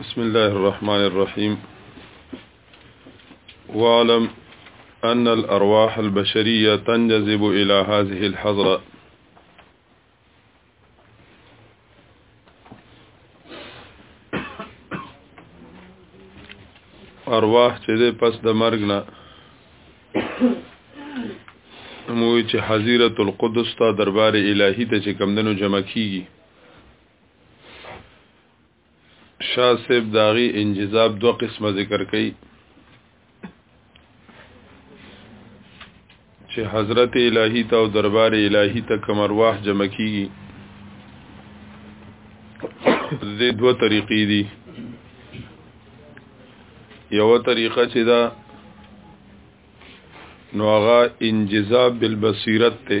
بسم الله الرحمن الرحيم واعلم أن الأرواح البشرية تنجذب إلى هذه الحضرة ارواح چې ده پس د مرګ نه موی چې حضیرت القدس ته دربار الهی ته چې کمدنو جمع کیږي شاه صاحب داغي انجذاب دو قسمه ذکر کړي چې حضرت الهي ته او دربار الهي ته کوم ارواح جمع کیږي دې دوه طریقې دي یو طریقه چې دا نو هغه انجذاب بالبصیرت ته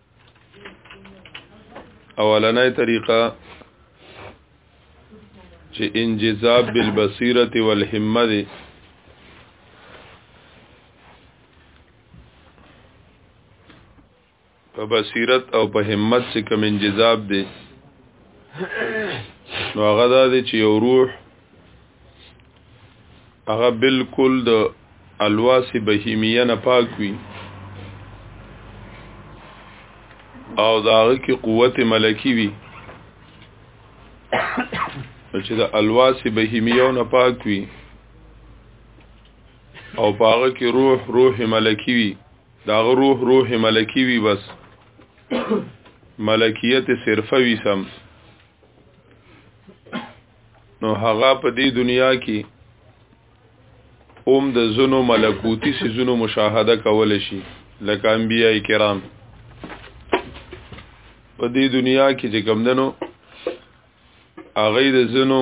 اولنې طریقه چې انجذاب بالبصيره والهمه دي په بصیرت او په همت څخه کوم انجذاب دي نو هغه د چې یو روح هغه بالکل د الواس بهیمیه نه پاک وي او داغه کې قوت ملکی وي چې د الواس بهیمیه نه پاک وي او پاغه کې روح روح ملکی وي داغه روح روح ملکی وي بس ملکیت صرفه وي سم نو هغه په دې دنیا کې اوم د زونو ملکوتی سيزونو مشاهده کول شي لکه انبيای کرام په دې دنیا کې چې کم دنو هغه د زونو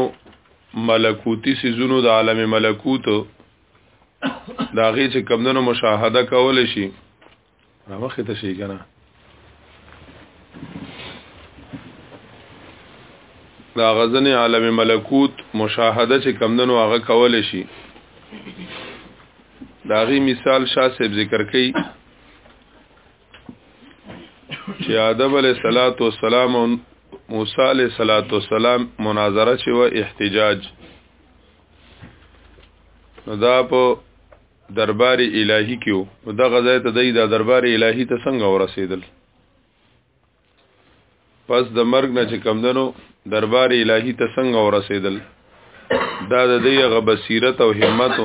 ملکوتی سيزونو د عالم ملکوت دا غي چې کم دنو مشاهده کول شي را مخې ته شي کنه دا غزن عالم ملکوت مشاهده چې کمندنو هغه کول شي دا غي مثال شاه صاحب ذکر کړي چې آدم علیه صلوات و سلام او موسی علیه صلوات و سلام مناظره چې و احتجاج نو دا په دربار الهی کیو نو دا غزای ته دی دا دربار الهی ته څنګه ورسېدل پس د مرګ نه چې کمدنو دربار الهی ته څنګه ورسېدل دا د دی غ بصیرت او همت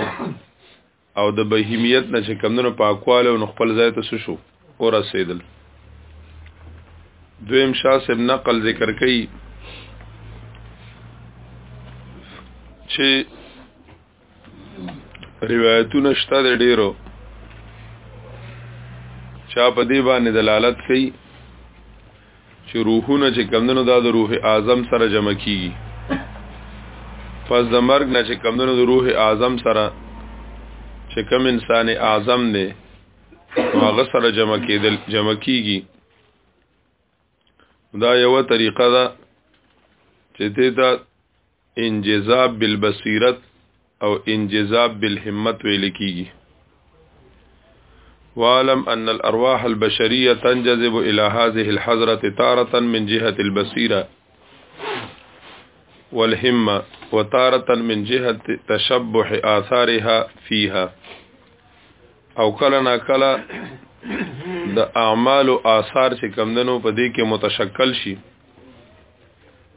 او د بهیمیت نه چې کمدنو پاکواله او خپل ځای ته شو ورسېدل دویم شاه صاحب نقل ذکر کړي چې روایتونه شته د ډیرو چا په دی باندې دلالت کوي چې روحونه چې کمندونو دا د روح اعظم سره جمع کیږي پس د مرګ نه چې کمندونو د روح اعظم سره چې کم انسان اعظم دی هغه سره جمع کېدل جمع کیږي دا یو طریقه ده چې دې ته انجذاب بالبصیرت او انجذاب بالهمت ویل کیږي وعلم أن الأرواح البشرية تنجذب إلى هذه الحضرة تارة من جهة البصيرة والهمة وتارة من جهة تشبح آثارها فيها او کله نا کله د اعمال او آثار چې کمدنو په دې کې متشکل شي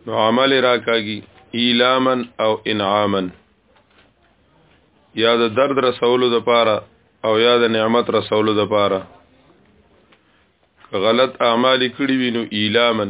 نو عمل راکاږي ایلامن او انعامن یا د درد رسولو د پاره او یا د نعمت رسولو د پاره غلط اعمال کړی وینو ایلامن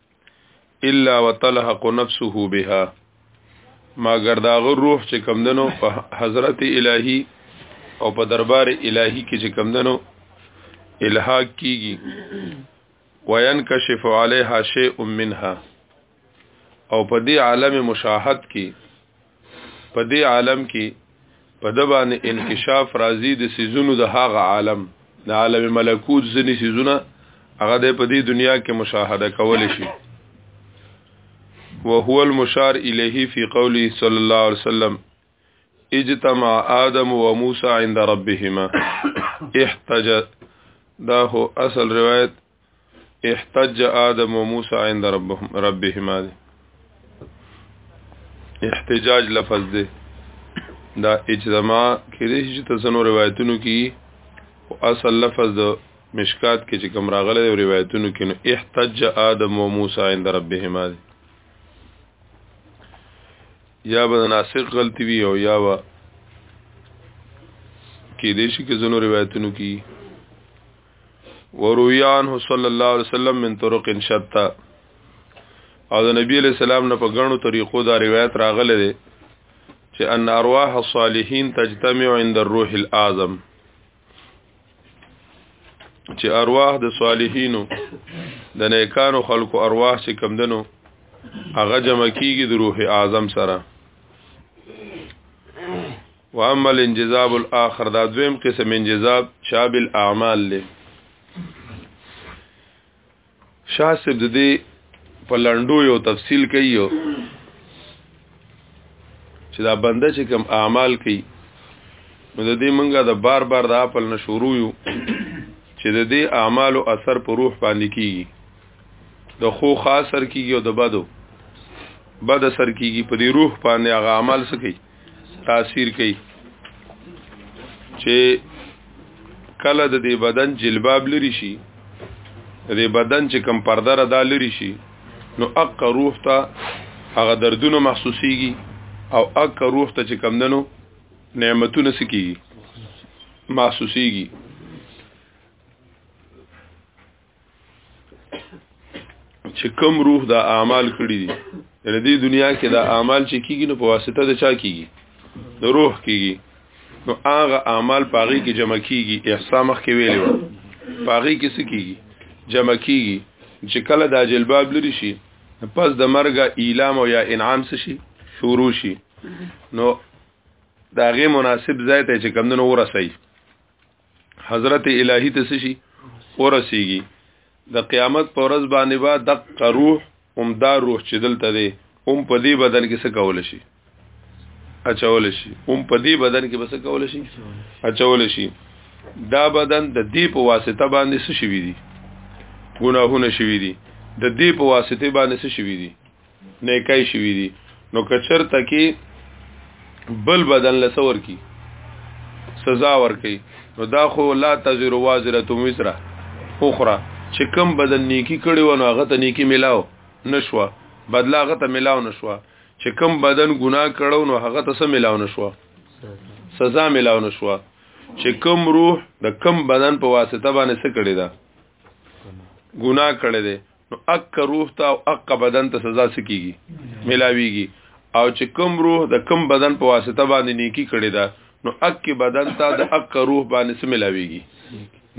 الا وتلحق نفسه بها ماګر داغه روح چې کمدنو په حضرت الهي او په دربار الهي کې چې کمدنو الحاق کیږي وینکشف علیها شیء منها او په دې عالم مشاهد کې په دې عالم کې په د باندې انکشاف راځي د سيزونو د هغه عالم د عالم ملکوت ځنی سيزونه هغه د په دې دنیا کې مشاهده کول شي وهو المشار الیه فی قوله صلی الله علیه وسلم اجتمع آدم و موسی عند ربهما احتج دا هو اصل روایت احتج آدم و موسی عند ربهم ربهما دی احتجاج لفظ دی دا اجتماع کې دي چې تاسو روایتونو کې او اصل لفظ د مشکات کې چې کوم راغلی او روایتونو کې نو احتج آدم و موسی عند ربهما دی یا به ناسق غلطي وي او یا به کې دي چې زنو روایتونو کې ورویان صلی الله علیه وسلم من طرق شتا او د نبی علیہ السلام نه په غنو طریقو دا روایت راغله ده چې ان ارواح الصالحین تجتمع عند الروح الاعظم چې ارواح د صالحینو د نیکانو خلقو ارواح چې کمدنو هغه جمع کیږي د روح اعظم سره واما الانجذاب الاخر دا دویم قسم انجذاب شاب الاعمال له شاسب د دې په لندو یو تفصیل کوي چې دا بنده چې کوم اعمال کوي نو د دې منګه د بار بار د خپل نشورو یو چې د دې اعمالو اثر په روح باندې کیږي د خو خاص سر کیږي او د بدو بد سر کیږي په دې روح باندې هغه عمل سکی تاثیر کوي چې کله د دې بدن جلباب لري شي د دې بدن چې کم پرده را دا لري شي نو اق روح ته هغه دردونه محسوسيږي او اق روح ته چې کم دنو نعمتونه سکیږي محسوسيږي چې کم روح دا اعمال کړی دي یعنی دې دنیا کې دا اعمال چې کیږي نو په واسطه د چا کیږي د روح کیږي نو هغه اعمال پاغي کې جمع کیږي احسان مخ کې ویلې و پاغي کې څه کیږي جمع کیږي چې کله دا جلباب لري شي پس د مرګ اعلام او یا انعام څه شي شروع شي نو داغه مناسب ځای ته چې کمندونو ورسي حضرت الهی ته شي ورسیږي د قیامت پر ورځ باندې با د روح هم دا روح چې دلته دی هم په دې بدن کې څه کول شي اچول شي هم په دې بدن کې بس کول شي اچول شي دا بدن د دې په واسطه باندې څه شي دي ګناهونه شي دي د دې په واسطه باندې څه شي دي نیکای شوی دی نو کچر تکي بل بدن لسور کی سزا ور کوي نو دا خو لا تزر وازره وزره اخرى چې کم بدن نیکی کړي ونه هغه ته نیکی ملاو نشوه بدلا هغه ته ملاو نشوه چې کم بدن ګناه کړو نو هغه ته سم ملاو نشوه سزا ملاو نشوه چې کم روح د کم بدن په واسطه باندې څه کړی دا ګناه کړی دی نو اک روح ته او اک بدن ته سزا سکیږي ملاویږي او چې کوم روح د کوم بدن په واسطه باندې نیکی کړی دا نو اک بدن ته د اک روح باندې سم ملاویږي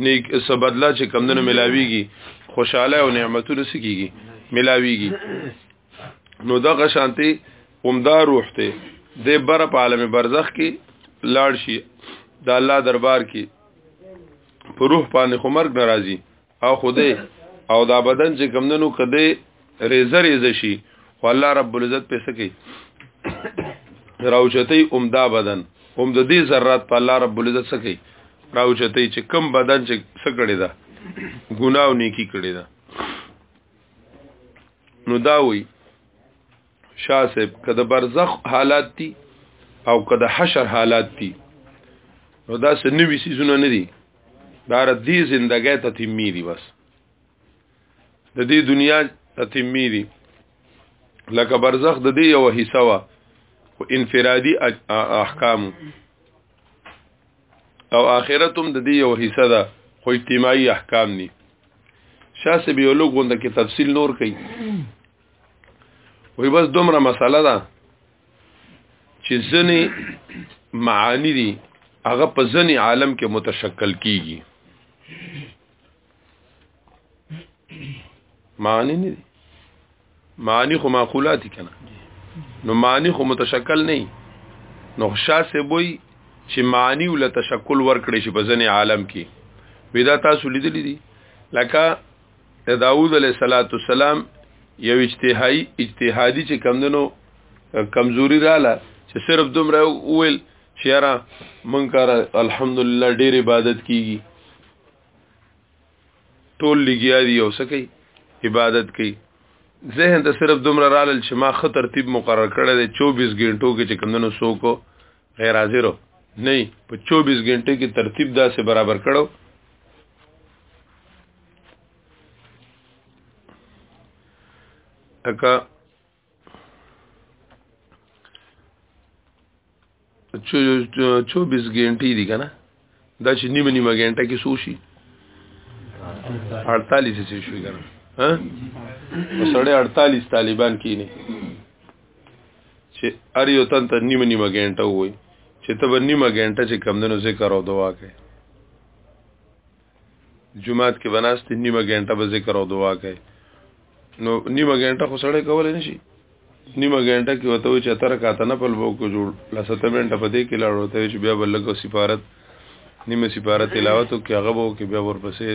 نیک څه بدله چې کم نه ملاویږي خوشاله او نعمتونه سکیږي ملاویږي نو دغه شانتي عمدہ روح ته د بر په عالم برزخ کې لاړ شي د الله دربار کې په روح باندې خمرګ ناراضي او خوده او دا بدن چې کمندنو کده ریزه ریزه شي خو الله رب العزت پیسې کوي راوچتي عمدا بدن هم د دې ذرات په الله رب العزت سکی راوچتي چې کم بدن چې سکړی دا ګناو نیکی کړی دا نو دا وی شاه صاحب که د برزخ حالات دي او که د حشر حالات دي نو دا څه نوي سيزونه نه دي دا ردي زندګۍ ته تیمې دي بس د دې دنیا ته تیمې دي لکه برزخ د دې یو حصہ وا خو انفرادي احکام او آخرت هم د دې یو حصہ ده خو اجتماعي احکام دي شاسب یو لوګوند کې تفصیل نور کوي وی بس دومره مسله ده چې ځنې معانی دي هغه په ځنې عالم کې متشکل کیږي معانی نه دي معانی خو معقولات کنه نو معانی خو متشکل نه نو شاسه بوي چې معانی ول تشکل ورکړي شي په ځنې عالم کې ودا تاسو لیدلې دي لکه د داوود علیه السلام یو اجتهادي اجتهادي چې کمندنو کمزوري رااله چې صرف دومره ویل چې یاره مونږ کار الحمدلله ډیر عبادت کیږي ټول لګیا دي او سکی عبادت کوي ذهن ته صرف دومره رالل چې ما خه ترتیب مقرر کړی دی 24 غنټو کې چې کمندنو سوکو غیر حاضرو نه په 24 غنټه کې ترتیب داسې برابر کړو اکا 24 غنټې دي کنه دا چې نیمه نیمه غنټه کې سوشي 48 سي شوي کنه ها سړی 48 طالبان کینی چې ار یو تن ته نیمه نیمه غنټه وای چې ته به نیمه غنټه چې کم دنو ذکر او دعا کوي جمعات کې بناست نیمه غنټه به ذکر او دعا کوي نو نیمه غنټه خو سړی کولای نشي نیمه ګنټه کې وته چې تر کاته نه پلبو کو جوړ لسته منټه په دې کې لاړ وته چې بیا بلګو سفارت نیمه سفارت تلاوت او کې هغه وو کې بیا ورپسې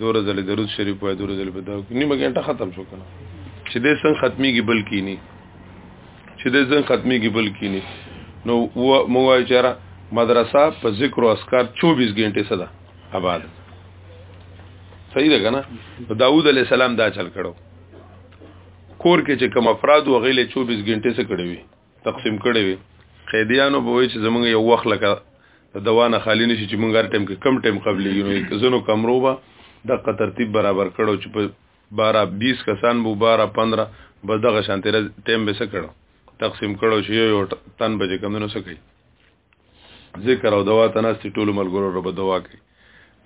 دور زل درود شریف وای دور زل بداو کې نیمه ګنټه ختم شو کنه چې دې څنګه ختمي کې بل کینی چې دې څنګه ختمي کې بل کینی نو موای چر مدرسه په ذکر او اسکار 24 غنټه صدا آباد صحیح ده کنه داوود علی السلام دا چل کړو کور کې چې کوم افراد او غیله 24 غنټه څخه کړی وي تقسیم کړی وي قیدیانو به وي چې زمونږ یو وخت لکه د دوانه خالی نشي چې مونږ هر ټیم کې کم ټیم قبلې یو زنو کمرو به د ترتیب برابر کړو چې په 12 20 کسان بو 12 15 بس دغه شانتره ټیم به سکړو تقسیم کړو چې یو تن به کم نه سکی ذکر او دوا تناستی ټول ملګرو رب دوا کوي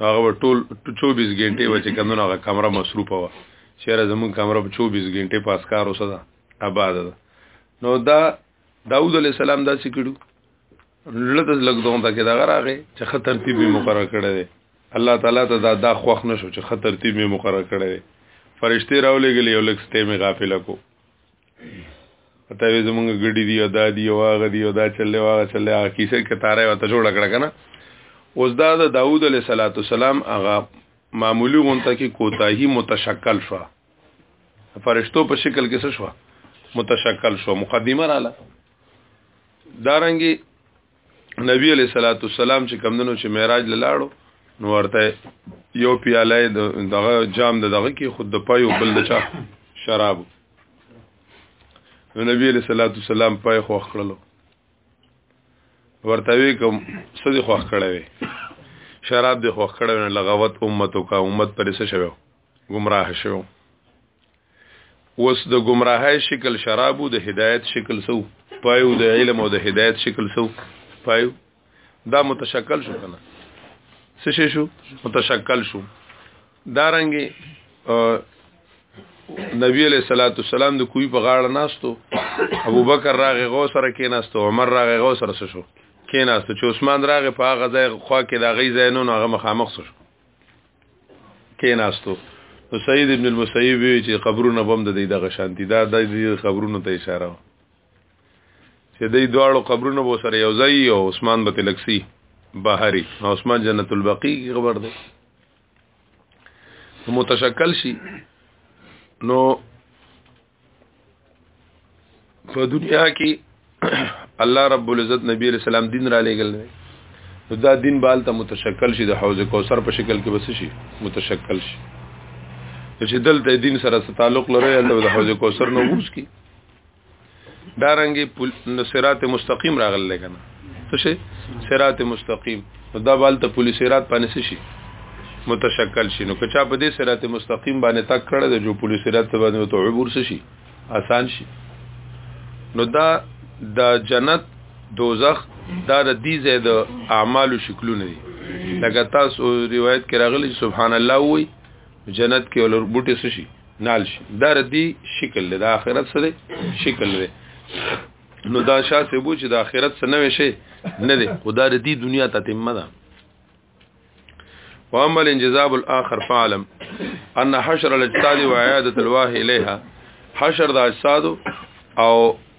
هغه ټول 24 غنټه و چې کمونه هغه کمره مصروفه و چیرې زمون کمره په 24 غنټه پاس کار اوسه ده آباد ده نو دا داوود علی السلام دا څه کړو لته لګ دوه تا کې دا راغې چې خطر ترتیب مقرر کړی دی الله تعالی ته دا دا خوښ نشو چې خطر ترتیب مقرر کړی دی فرشتي راولېګلې یو لک سټې می غافل کو ته وې زمونږ ګډي دی او دا دی او هغه دی او دا چلې واغه چلې هغه کیسه کې تاره وته جوړ کړ کنه اوس دا د داوود علیه صلوات والسلام هغه معمولی غونته کې کوتاهی متشکل شو فرشتو په شکل کې څه شو متشکل شو مقدمه رااله دارنګي نبی علیہ الصلوۃ والسلام چې کمندونو چې معراج لاړو نو ورته یو پیاله دغه جام دغه کې خود د پایو بل د چا شراب نو نبی علیہ الصلوۃ والسلام پای خو خړلو ورته وی کوم څه دی خو خړه وی شراب دی خو خړه نه لغوت امتو کا امت پر څه شوو گمراه شوو وس د گمراهی شکل شرابو د هدایت شکل سو پایو د علم او د هدایت شکل سو پایو دا متشکل شو کنه څه شو متشکل شو دارنګي نبی علیہ الصلوۃ والسلام د کوی په غاړه ناستو ابو بکر راغه غو سره کې ناستو عمر راغه غو سره شو کې ناستو چې عثمان راغه په هغه ځای خو کې دا غي ځای نو هغه مخامخ شو کې ناستو نو سید ابن المسیب وی چې قبرونه بم د دې دغه شانتی دا د دې قبرونو ته اشاره و چې دې دواړو قبرونه بو سره یو ځای او عثمان به تلکسی بهاري عثمان جنت البقیع خبر ده متشکل شي نو په دنیا کې الله رب العزت نبی علیہ السلام دین را لېګل دی نو دا دین بال ته متشکل شي د حوض کوثر په شکل کې بس شي متشکل شي چې دلته دین سره تعلق لري الله د حوض کوثر نو ووس کی دارنګي صراط مستقیم راغله کنه څه شي صراط مستقیم دا بالته پولیس صراط باندې شي متشکل شي نو کچا په دې صراط مستقیم باندې تک کړه د جو پولیس صراط باندې ته عبور شي آسان شي نو دا د جنت دوزخ دا د دې زید اعمالو شکلونه دي لکه تاسو روایت کې راغلی سبحان الله وي جنت کې ولر بوټي څه شي نال شي دا ردي شکل دی د آخرت سره شکل دی نو دا شاسې بو چې د آخرت سره نه شي نه دی خدا ردي دنیا ته تمه ده واما الانجذاب الاخر فعلم ان حشر الاجساد وعياده الواه اليها حشر د اجساد او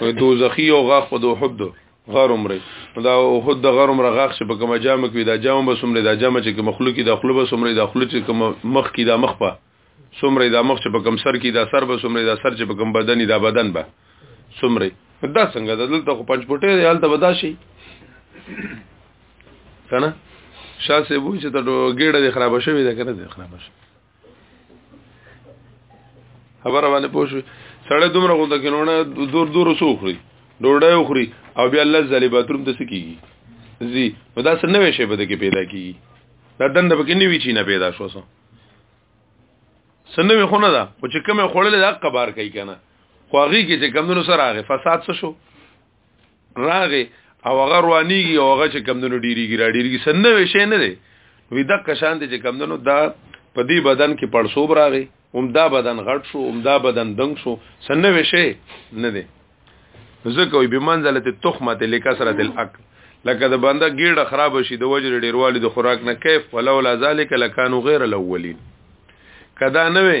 وي دوزخي او غاخ په دو حد غار عمره دا حد غار عمره غاخ چې په کومه جامه کې دا جامه به سمره دا جامه چې مخلوق دا خلوب سمره دا خلوب چې کوم مخ کې دا مخ په سمره دا مخ چې په کوم سر کې دا سر به سمره دا سر چې په کوم بدن دا بدن به سمره دا څنګه د دلته خو پنځ پټه دی حالت ودا شي کنه شاسه وو چې ته ګډه د خراب شوی دا کنه د خراب شوی خبره باندې پوښوي سړی دومره غونډه کې نونه دور دور وسوخري ډوډۍ وخوري او بیا الله زالي باتروم ته سکیږي زی نو دا څه نوې شی بده کې پیدا کیږي دا دند پکې نیوي چی نه پیدا شو سو سنوي خونه ده او چې کومه خړلې د حق بار کوي کنه خو هغه کې چې کمونو سره هغه فساد څه شو راغې او هغه روانيږي او هغه چې کمندونو ډیریږي را ډیریږي سنه وي شي نه دی وی د کشان دي چې کمندونو دا په دې بدن کې پړسوب راغی هم دا بدن غټ شو هم دا بدن دنګ شو سنه وي شي نه دی ځکه وي به منزله تخمه لکثرت الاکل لکه د بنده ګیړه خراب شي د وجر ډیروالي د خوراک نه کیف ولولا ذالک لکانو غیر الاولین کدا نه وي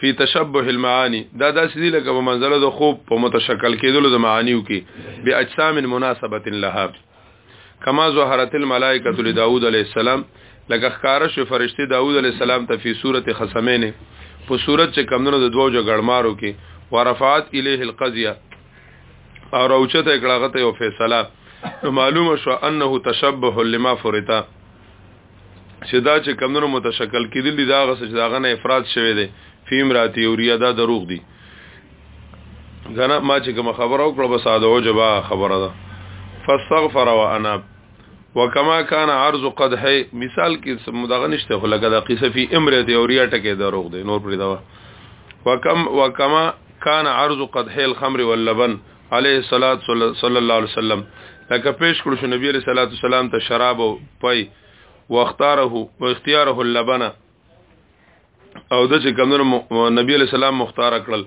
فی تشبه المعانی دا داسې دی لکه په منزله د خوب په متشکل کېدلو د معانیو کې به اجسام مناسبت لها کما ظهرت الملائکه لداود علیه السلام لکه ښکارا شو فرشته داود علیه السلام ته فی صورت خصمین په صورت چې کمندونو د دوو جګړمارو کې ورفعت الیه القضیه او راوچته کړه غته یو فیصله نو معلومه شو انه تشبه لما فرتا چې دا چې کمونو متشکل کېدل دي دا غس چې دا غنه افراد شوی دی فیم راتی او ریا دا دروغ دي غنه ما چې کوم خبر او کړه بس اده او جواب خبره ده فاستغفر وانا وکما کان عرض قد ہے مثال کې مدغه نشته خو لګه د قصه فی امرته او ریا ټکه دروغ دی نور پرې دا وکم وکما کان عرض قد ہے الخمر واللبن علیه الصلاۃ صلی الله علیه وسلم لکه پیش کړو شو نبی علیہ الصلوۃ والسلام ته شراب او پي واختاره او اختیاره اللبن او د چې کمنو نبی علیہ السلام مختار کړل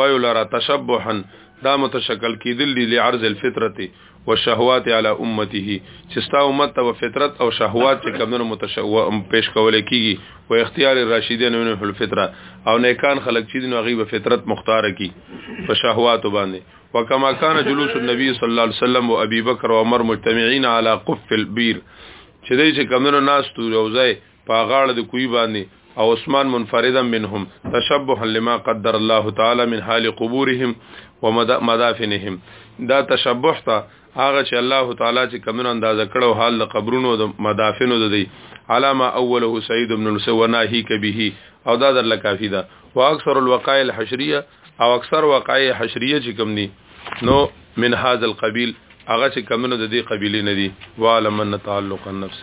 پایو لرا تشبحا دا متشکل کیدل دي لعرض الفطرت والشهوات على امته چې ستا امت ته فطرت او شهوات چې کمنو متشو پیش کول کیږي او اختیار راشدین منه الفطره او نیکان خلق چې دین غیب فطرت مختار کی په شهوات باندې وکما کان جلوس النبي صلی الله علیه وسلم او ابي بکر او عمر مجتمعين على قف البير چې دای چې کمنو ناس تو روزای په غاړه د کوی باندې او عثمان منفردا منهم تشبها لما قدر الله تعالی من حال قبورهم ومدافنهم دا تشبح ته هغه چې الله تعالی چې کمنو اندازه کړو حال د قبرونو د مدافنو د دی علامه اوله سعید بن السونا هی کبه او دا در لکافی ده او اکثر الوقایع الحشریه او اکثر وقایع حشریه چې کم دي نو من هاذ القبیل هغه چې کمنو د دې قبیله نه دي وعلم ان تعلق النفس